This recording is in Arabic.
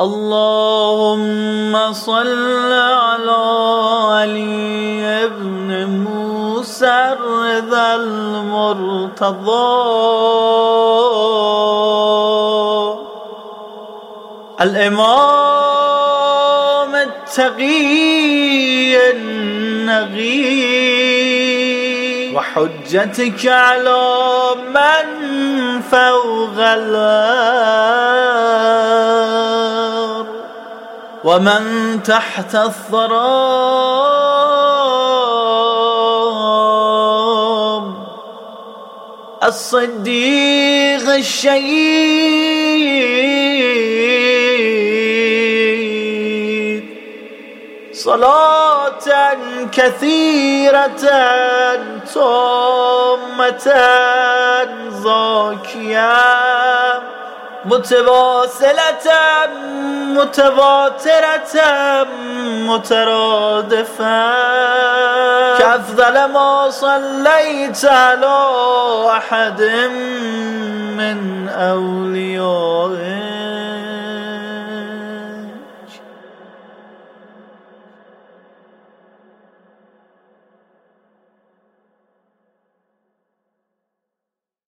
اللهم صل على علي بن موسى الرضا المرتضى. الإمام التقي النغي وحجتك على من فوق الأرض. ومن تحت الثراب الصديق الشهيد. صلاة كثيرة تامة زاكية. متواصلة متواترة مترادفة كأفضل ما صليت على أحد من أوليائك